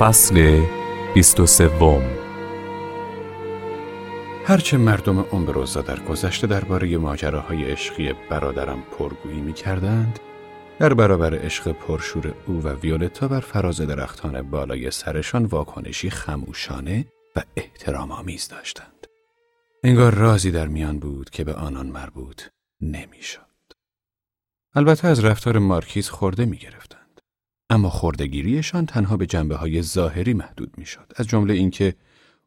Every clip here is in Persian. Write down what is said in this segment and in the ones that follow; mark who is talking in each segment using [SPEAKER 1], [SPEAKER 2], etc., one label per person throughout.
[SPEAKER 1] فصل بیست و سوم
[SPEAKER 2] هرچه مردم امبروزا در گذشته درباره ماجراهای عشقی برادرم پرگویی می کردند، در برابر عشق پرشور او و ویولتا بر فراز درختان بالای سرشان واکنشی خموشانه و احترام آمیز داشتند. انگار رازی در میان بود که به آنان مربوط نمی‌شد. البته از رفتار مارکیز خورده می گرفتند. اما خوردگیریشان تنها به جنبه های ظاهری محدود می شد. از جمله اینکه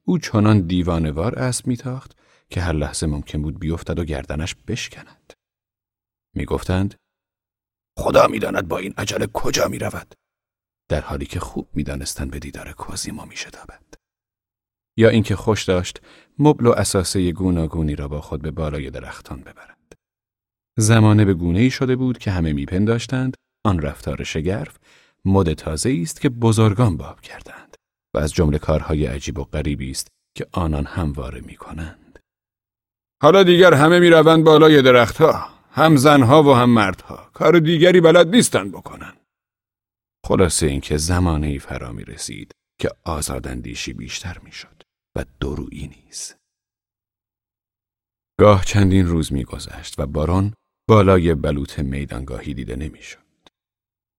[SPEAKER 2] او چنان دیوانوار اسب میتاخت که هر لحظه ممکن بود بیفتد و گردنش بشکند. می‌گفتند خدا می‌داند با این عجله کجا می رود؟ در حالی که خوب می‌دانستند به دیدار کوزیمو میشتابد. یا اینکه خوش داشت مبل و اساسه گوناگونی را با خود به بالای درختان ببرد. زمانه به گونه ای شده بود که همه میپنداشتند آن رفتار شگرف مد تازه است که بزرگان باب کردند و از جمله کارهای عجیب و غریبی است که آنان همواره می کنند. حالا دیگر همه می روند بالای درختها هم زنها و هم مردها کار دیگری بلد نیستند بکنند. خلاصه اینکه زمانه ای فرا می رسید که آزاداندیشی بیشتر می شد و درویی نیز. گاه چندین روز می گذشت و باران بالای بلوط میدانگاهی دیده نمی شد.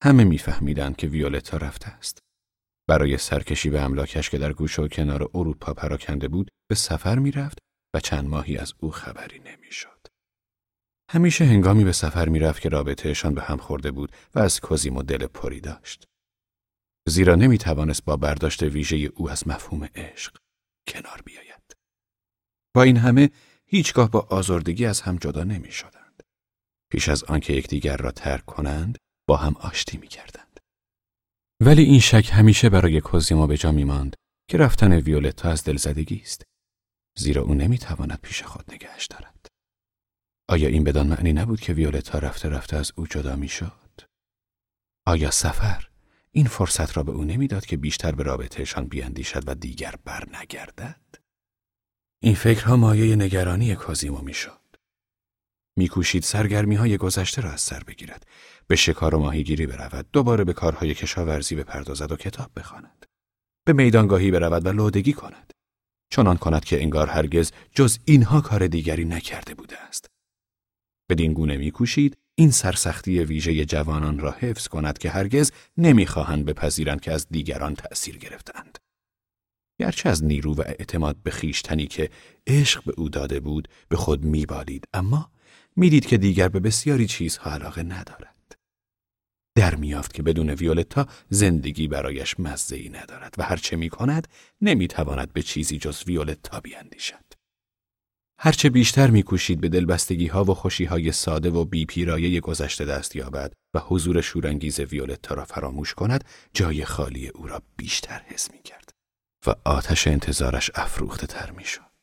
[SPEAKER 2] همه میفهمیدند که ویولتا رفته است. برای سرکشی به املاکش که در گوش و کنار اروپا پراکنده بود به سفر می‌رفت و چند ماهی از او خبری نمی‌شد. همیشه هنگامی به سفر می‌رفت که رابطهشان به هم خورده بود و از کوزیمو دل پری داشت. زیرا نمی توانست با برداشت ویژه او از مفهوم عشق کنار بیاید. با این همه هیچگاه با آزردگی از هم جدا نمی شدند. پیش از آنکه یکدیگر را ترک کنند با هم آشتی می کردند. ولی این شک همیشه برای کوزیمو به جا می ماند که رفتن ویولتا از دلزدگی است. زیرا او نمی تواند پیش خود نگهش دارد. آیا این بدان معنی نبود که ویولتا رفته رفته از او جدا می شد؟ آیا سفر این فرصت را به او نمی‌داد که بیشتر به رابطهشان بیاندیشد و دیگر بر نگردد؟ این فکرها مایه نگرانی کازیمو می‌شد. میکوشید سرگرمی های گذشته را از سر بگیرد، به شکار و ماهیگیری برود، دوباره به کارهای کشاورزی بپردازد و کتاب بخواند. به میدانگاهی برود و لودگی کند. چنان کند که انگار هرگز جز اینها کار دیگری نکرده بوده است. بدین گونه میکوشید این سرسختی ویژه جوانان را حفظ کند که هرگز نمی‌خواهند بپذیرند که از دیگران تأثیر گرفتند. گرچه از نیرو و اعتماد به خیشتنی که عشق به او داده بود به خود میبالید اما می‌دید که دیگر به بسیاری چیزها علاقه ندارد. در میافت که بدون ویولتا زندگی برایش مزه ای ندارد و هرچه می کند نمی تواند به چیزی جز ویولتا بیاندیشد. هرچه بیشتر میکوشید به دلبستگی ها و خوشی های ساده و بی پیرایه گذشته دست یابد و حضور شورانگیز ویولتا را فراموش کند جای خالی او را بیشتر حس می کرد و آتش انتظارش افروخته تر می شد.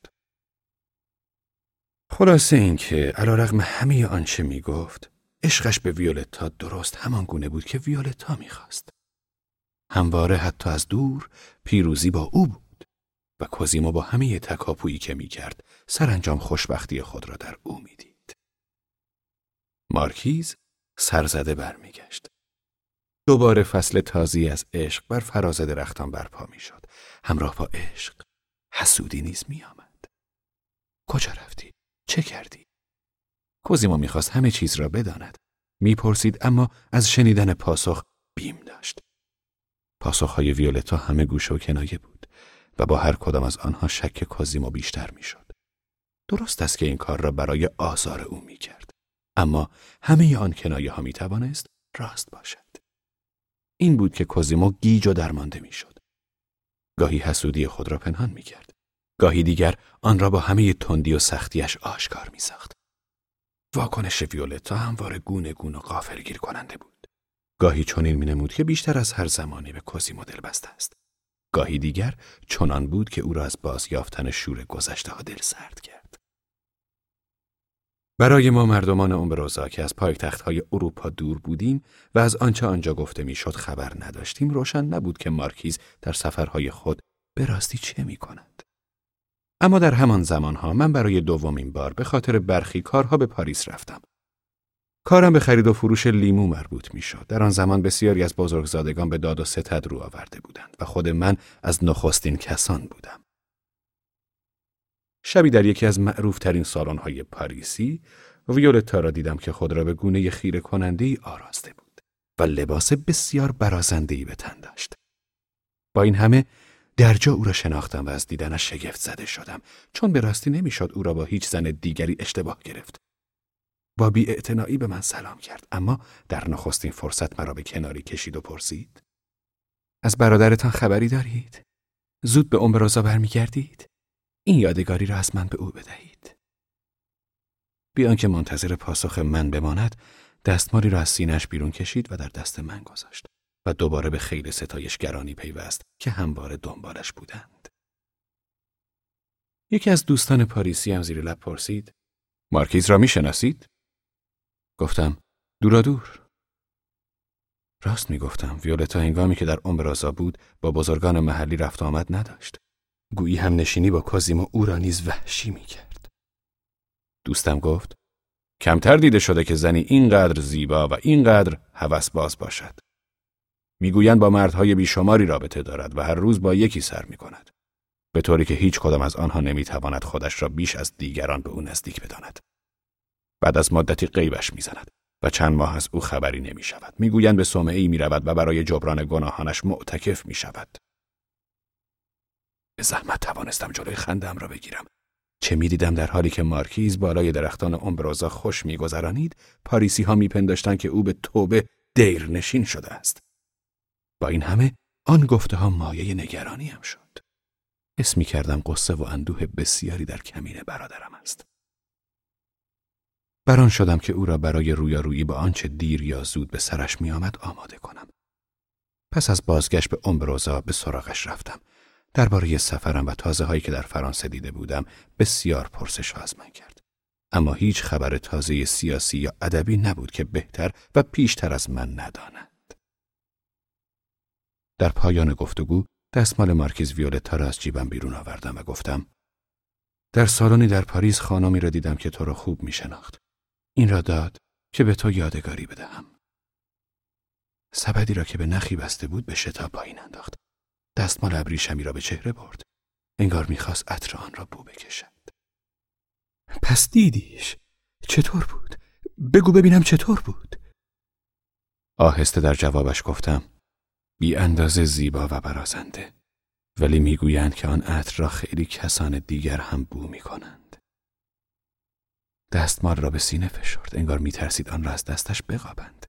[SPEAKER 2] خلاصه اینکه علیرغم همه آنچه می گفت عشقش به ویولتا درست همان گونه بود که ویولتا می‌خواست. همواره حتی از دور پیروزی با او بود و کوزیمو با همه تکاپویی که می‌کرد سرانجام خوشبختی خود را در او می‌دید. مارکیز سرزده برمیگشت. دوباره فصل تازی از عشق بر فراز درختان برپا می‌شد. همراه با عشق حسودی نیز میآمد. کجا رفتی؟ چه کردی؟ کوزیمو می‌خواست همه چیز را بداند. می‌پرسید اما از شنیدن پاسخ بیم داشت. پاسخهای ویولتا همه گوش و کنایه بود و با هر کدام از آنها شک کوزیمو بیشتر می‌شد. درست است که این کار را برای آزار او می‌کرد. اما همه آن کنایه ها می توانست راست باشد. این بود که کوزیمو گیج و درمانده می‌شد. گاهی حسودی خود را پنهان می کرد. گاهی دیگر آن را با همه تندی و سختیش آشکار می ساخت. واکنش ویولتا همواره گونه گونه و غافلگیر کننده بود. گاهی چنین می نمود که بیشتر از هر زمانی به کوزی مدل بسته است. گاهی دیگر چنان بود که او را از بازیافتن شور گذشته ها دل سرد کرد. برای ما مردمان امبروزا که از پایتخت های اروپا دور بودیم و از آنچه آنجا گفته می‌شد خبر نداشتیم روشن نبود که مارکیز در سفرهای خود به راستی چه می کند. اما در همان زمانها من برای دومین بار به خاطر برخی کارها به پاریس رفتم. کارم به خرید و فروش لیمو مربوط می شد. در آن زمان بسیاری از بزرگزادگان به داد و ستد رو آورده بودند و خود من از نخستین کسان بودم. شبی در یکی از معروف ترین سالن های پاریسی ویولتا را دیدم که خود را به گونه خیره کننده آراسته بود و لباس بسیار برازنده به تن داشت. با این همه درجا او را شناختم و از دیدنش شگفت زده شدم چون به راستی نمی‌شد او را با هیچ زن دیگری اشتباه گرفت. با بی به من سلام کرد اما در نخستین فرصت مرا به کناری کشید و پرسید از برادرتان خبری دارید؟ زود به امبرازا برمیگردید؟ این یادگاری را از من به او بدهید. بیان که منتظر پاسخ من بماند دستمالی را از سینش بیرون کشید و در دست من گذاشت و دوباره به خیلی ستایشگرانی پیوست که همواره دنبالش بودند. یکی از دوستان پاریسی هم زیر لب پرسید مارکیز را می‌شناسید؟ گفتم دورا دور. راست می گفتم ویولتا هنگامی که در امبرازا بود با بزرگان محلی رفت آمد نداشت. گویی هم نشینی با کازیمو او را نیز وحشی می کرد. دوستم گفت کمتر دیده شده که زنی اینقدر زیبا و اینقدر باز باشد. می‌گویند با مردهای بیشماری رابطه دارد و هر روز با یکی سر می کند. به طوری که هیچ کدام از آنها نمی‌تواند خودش را بیش از دیگران به او نزدیک بداند. بعد از مدتی غیبش می‌زند و چند ماه از او خبری نمی شود. می‌گویند به سومه ای می رود و برای جبران گناهانش معتکف می شود. به زحمت توانستم جلوی خندم را بگیرم. چه می‌دیدم در حالی که مارکیز بالای درختان امبروزا خوش میگذرانید پاریسی ها میپنداشتند که او به توبه دیر نشین شده است. با این همه آن گفته ها مایه نگرانیم شد. اسمی کردم قصه و اندوه بسیاری در کمین برادرم است. بران شدم که او را برای رویارویی با آنچه دیر یا زود به سرش می آمد آماده کنم. پس از بازگشت به امبروزا به سراغش رفتم. درباره سفرم و تازه هایی که در فرانسه دیده بودم بسیار پرسش از من کرد. اما هیچ خبر تازه سیاسی یا ادبی نبود که بهتر و پیشتر از من نداند. در پایان گفتگو دستمال مارکیز ویولتا را از جیبم بیرون آوردم و گفتم در سالنی در پاریس خانمی را دیدم که تو را خوب می شناخت. این را داد که به تو یادگاری بدهم. سبدی را که به نخی بسته بود به شتاب پایین انداخت. دستمال ابریشمی را به چهره برد. انگار می‌خواست عطر آن را بو بکشد. پس دیدیش. چطور بود؟ بگو ببینم چطور بود؟ آهسته در جوابش گفتم بی اندازه زیبا و برازنده. ولی می‌گویند که آن عطر را خیلی کسان دیگر هم بو می‌کنند. دستمال را به سینه فشرد. انگار میترسید آن را از دستش بقابند.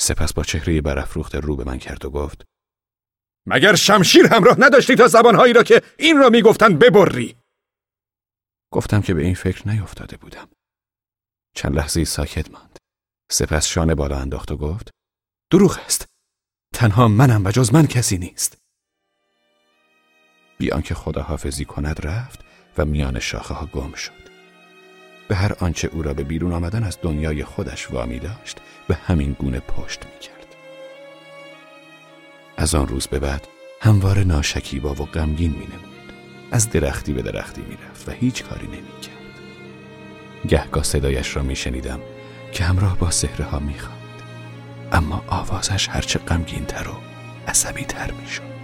[SPEAKER 2] سپس با چهره برافروخته رو به من کرد و گفت مگر شمشیر همراه نداشتی تا زبانهایی را که این را می‌گفتند ببری؟ گفتم که به این فکر نیفتاده بودم. چند لحظه ساکت ماند. سپس شانه بالا انداخت و گفت دروغ است. تنها منم و جز من کسی نیست بیان که خداحافظی کند رفت و میان شاخه ها گم شد به هر آنچه او را به بیرون آمدن از دنیای خودش وامی داشت به همین گونه پشت می کرد. از آن روز به بعد همواره ناشکیبا و غمگین می نمود. از درختی به درختی می رفت و هیچ کاری نمی کرد. گهگاه صدایش را می شنیدم که همراه با سهره ها می اما آوازش هرچه غمگین تر و عصبی تر می شد.